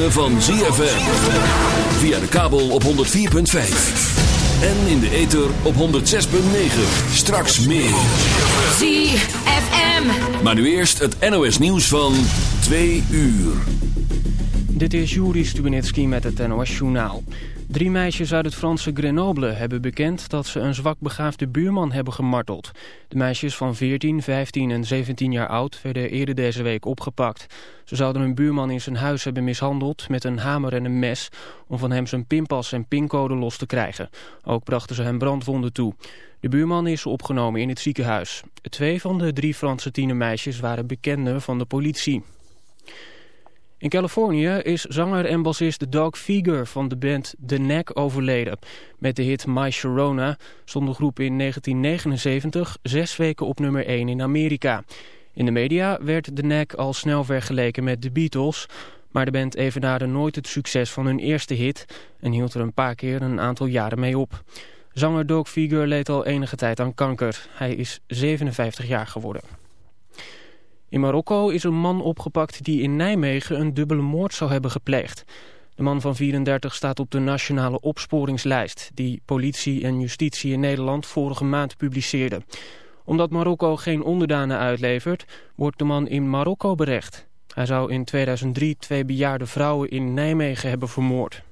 ritme van ZFM. Via de kabel op 104.5. En in de ether op 106.9. Straks meer. ZFM. Maar nu eerst het NOS nieuws van 2 uur. Dit is Juri Stubenitski met het NOS-journaal. Drie meisjes uit het Franse Grenoble hebben bekend dat ze een zwakbegaafde buurman hebben gemarteld. De meisjes van 14, 15 en 17 jaar oud werden eerder deze week opgepakt. Ze zouden een buurman in zijn huis hebben mishandeld met een hamer en een mes... om van hem zijn pinpas en pincode los te krijgen. Ook brachten ze hem brandwonden toe. De buurman is opgenomen in het ziekenhuis. Twee van de drie Franse tienermeisjes waren bekenden van de politie. In Californië is zanger en bassist Doug Fieger van de band The Knack overleden. Met de hit My Sharona stond de groep in 1979 zes weken op nummer 1 in Amerika. In de media werd The Knack al snel vergeleken met de Beatles... maar de band evenaarde nooit het succes van hun eerste hit... en hield er een paar keer een aantal jaren mee op. Zanger Doug Fieger leed al enige tijd aan kanker. Hij is 57 jaar geworden. In Marokko is een man opgepakt die in Nijmegen een dubbele moord zou hebben gepleegd. De man van 34 staat op de nationale opsporingslijst... die politie en justitie in Nederland vorige maand publiceerden. Omdat Marokko geen onderdanen uitlevert, wordt de man in Marokko berecht. Hij zou in 2003 twee bejaarde vrouwen in Nijmegen hebben vermoord.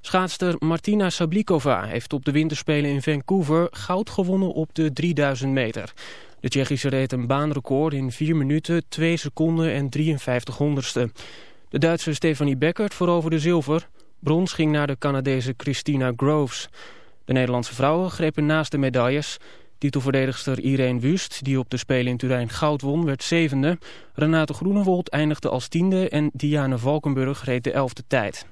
Schaatster Martina Sablikova heeft op de winterspelen in Vancouver goud gewonnen op de 3000 meter... De Tsjechische reed een baanrecord in 4 minuten, 2 seconden en 53 honderdste. De Duitse Stefanie Beckert veroverde zilver. Brons ging naar de Canadese Christina Groves. De Nederlandse vrouwen grepen naast de medailles. Titelverdedigster Irene Wust, die op de Spelen in Turijn goud won, werd zevende. Renate Groenewold eindigde als tiende en Diane Valkenburg reed de elfde tijd.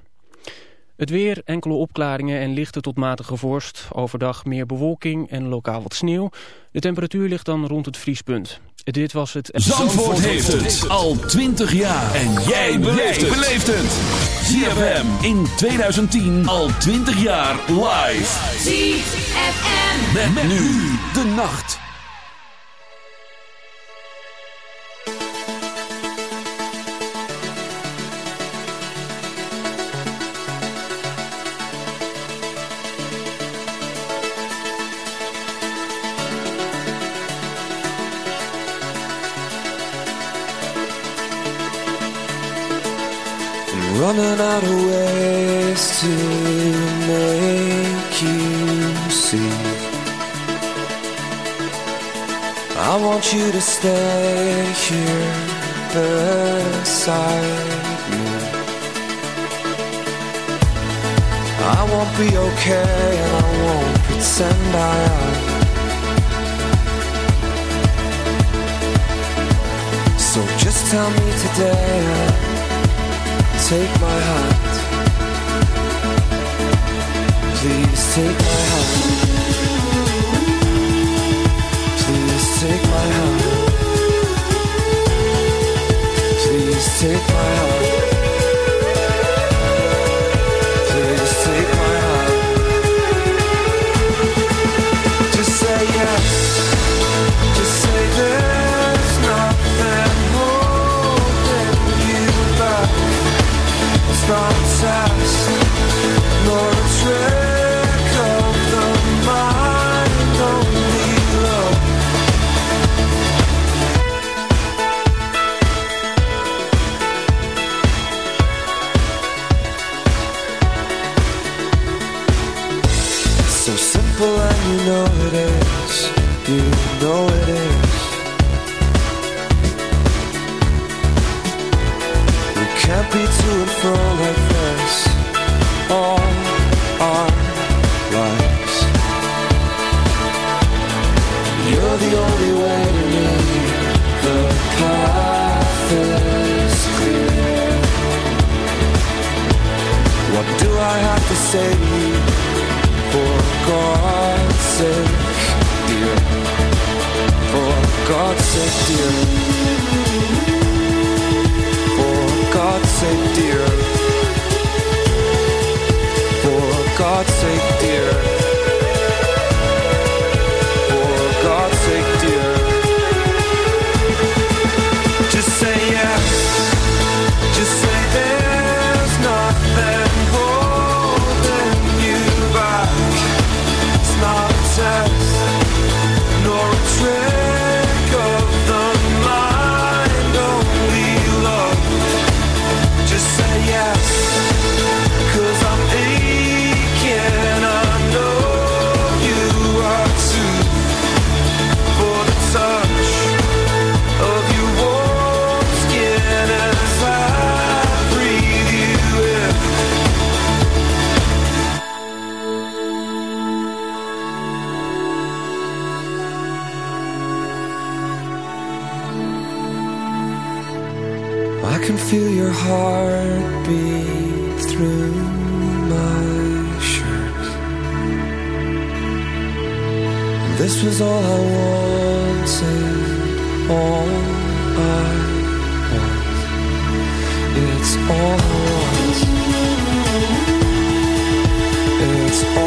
Het weer, enkele opklaringen en lichte tot matige vorst. Overdag meer bewolking en lokaal wat sneeuw. De temperatuur ligt dan rond het vriespunt. Dit was het... Zandvoort heeft het al 20 jaar. En jij beleeft het. ZFM in 2010 al 20 jaar live. ZFM. Met, met nu de nacht. dare take my heart Be to and fro like here. It's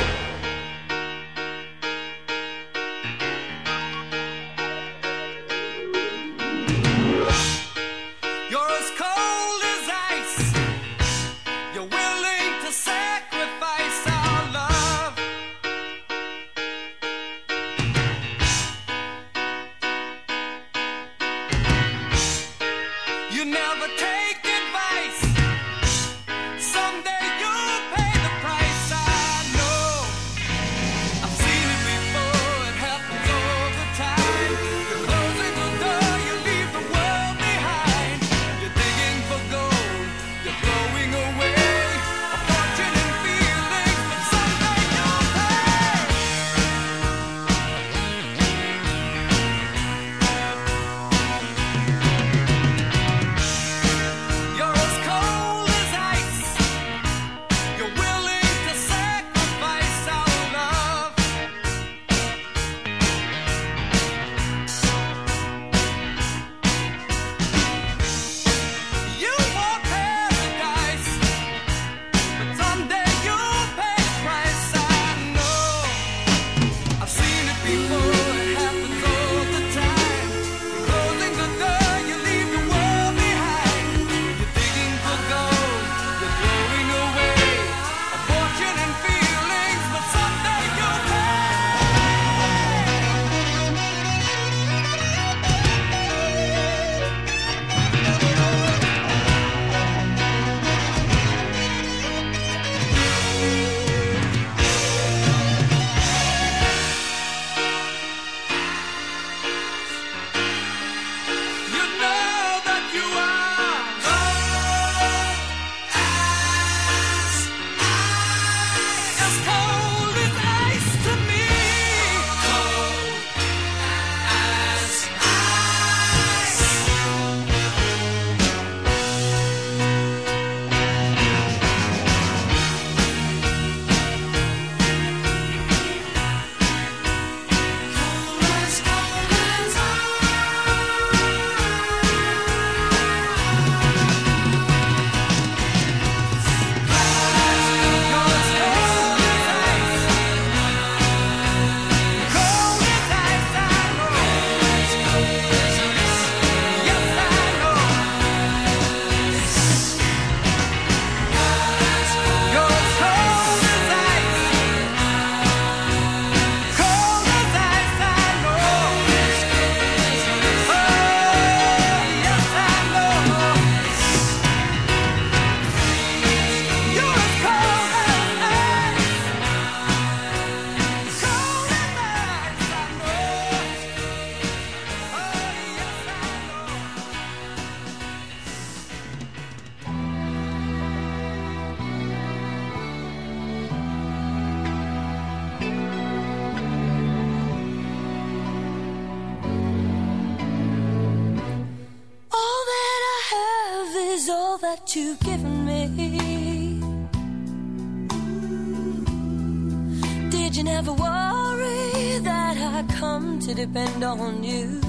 depend on you.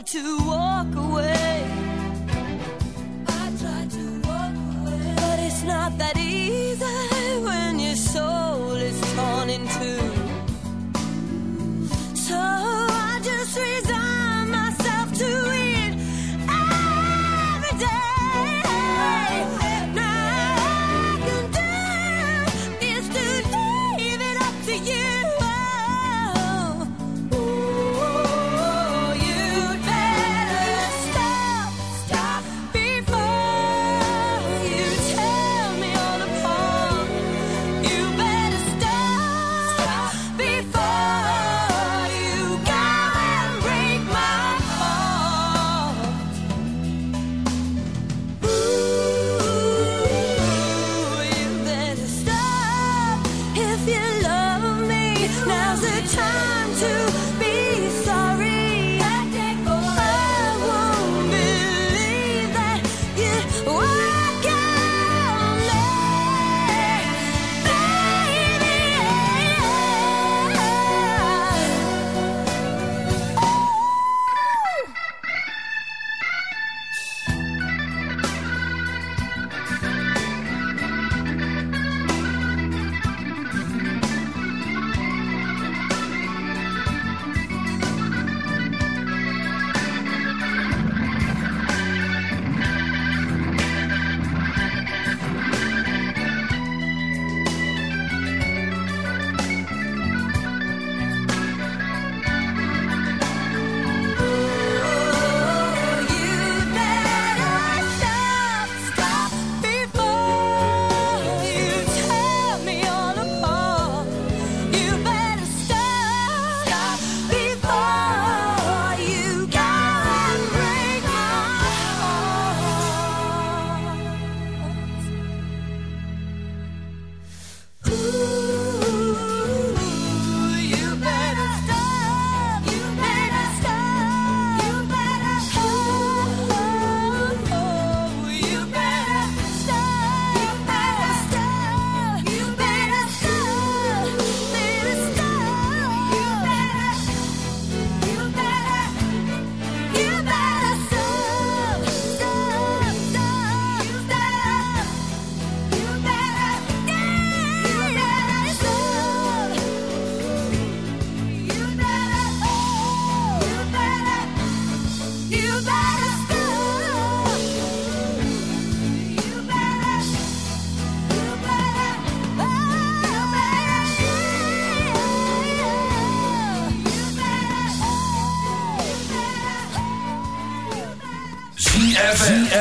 to walk away.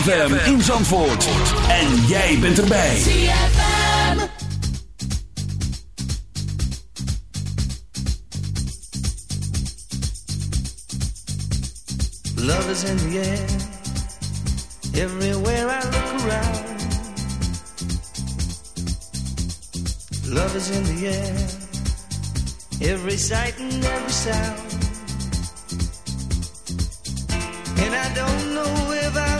ZFM in Zandvoort. En jij bent erbij. Love is in the air. Everywhere I look around. Love is in the air. Every sight and every sound. And I don't know if foolish.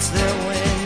It's their wind.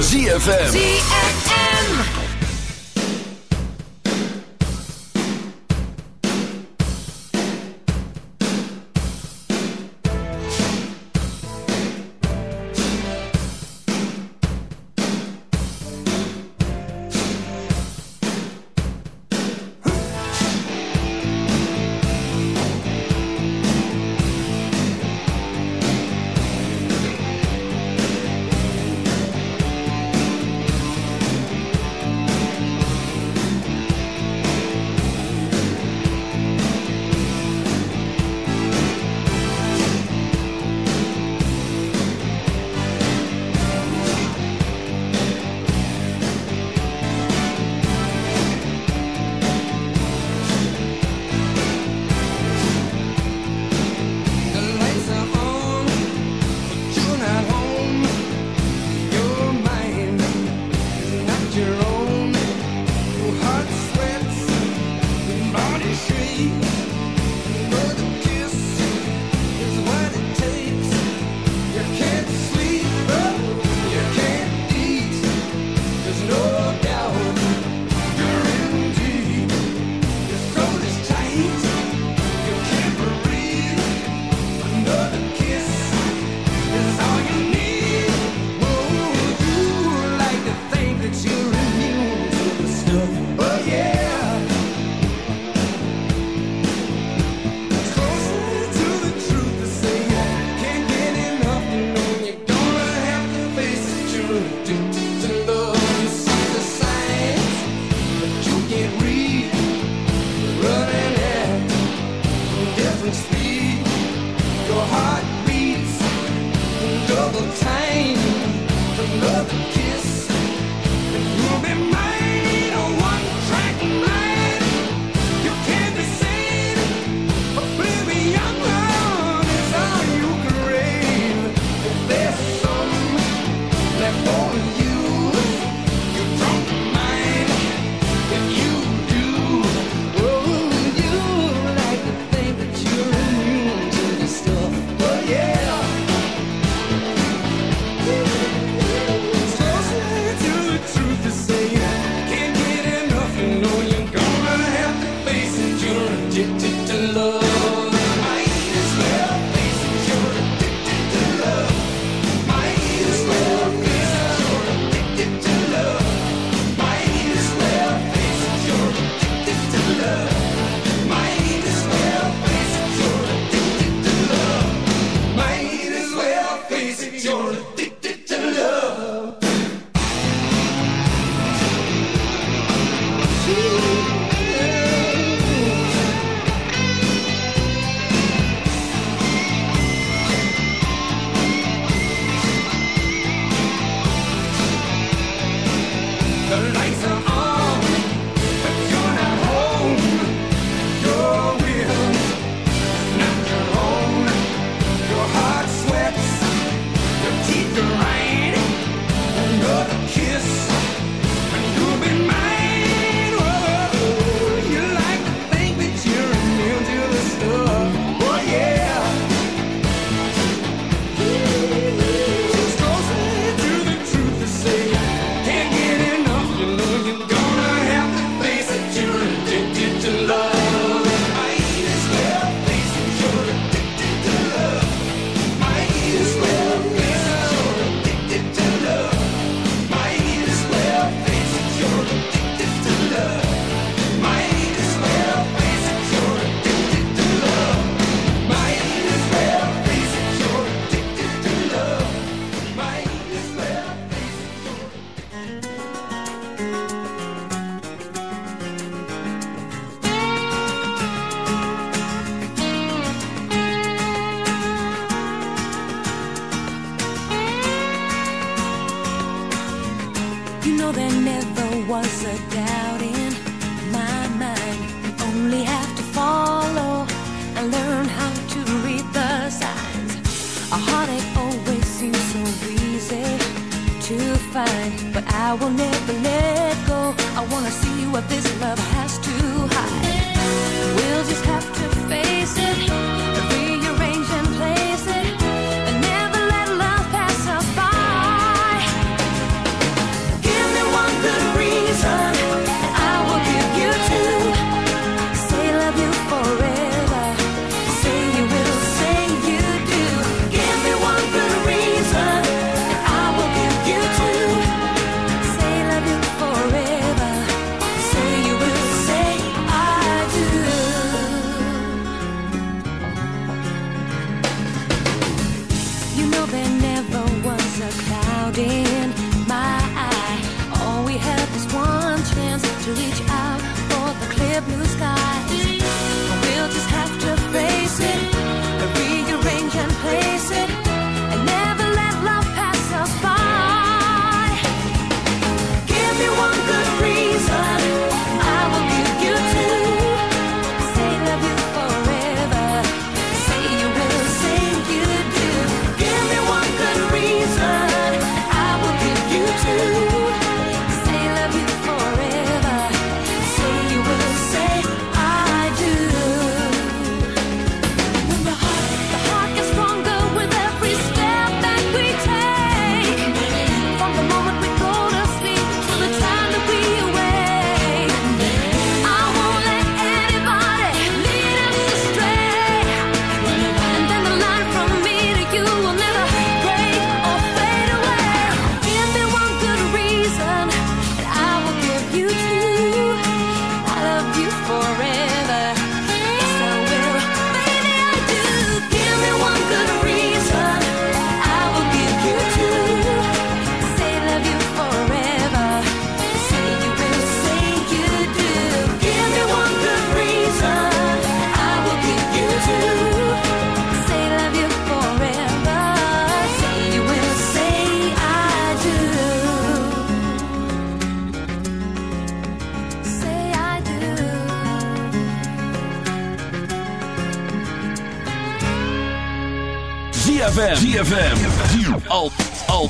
ZFM. ZFM.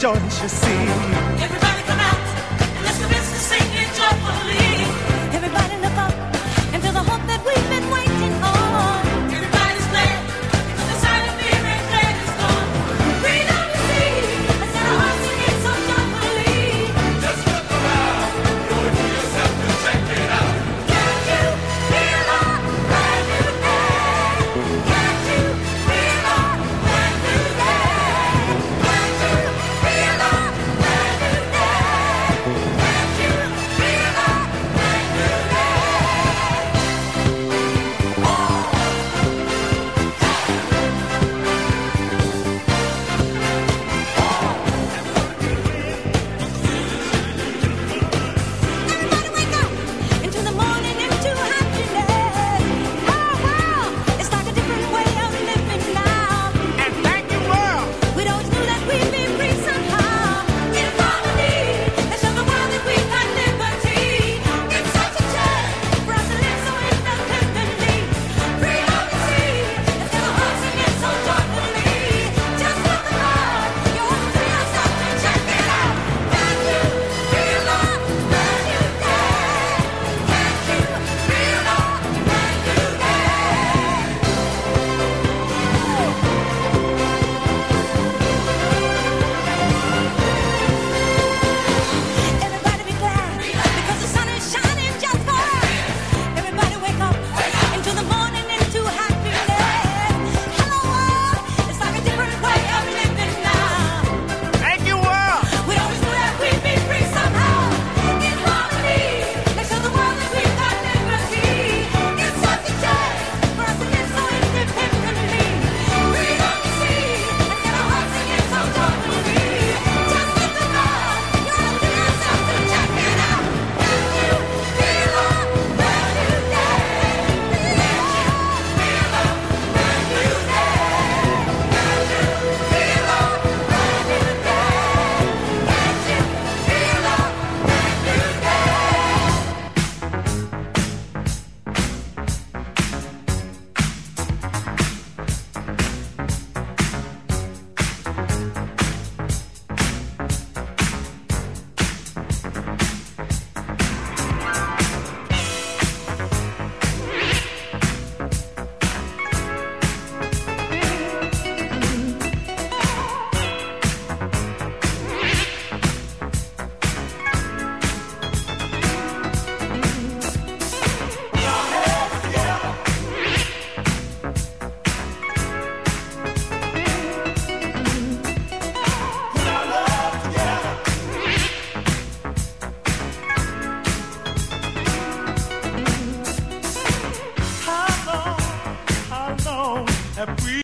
don't you see? Everybody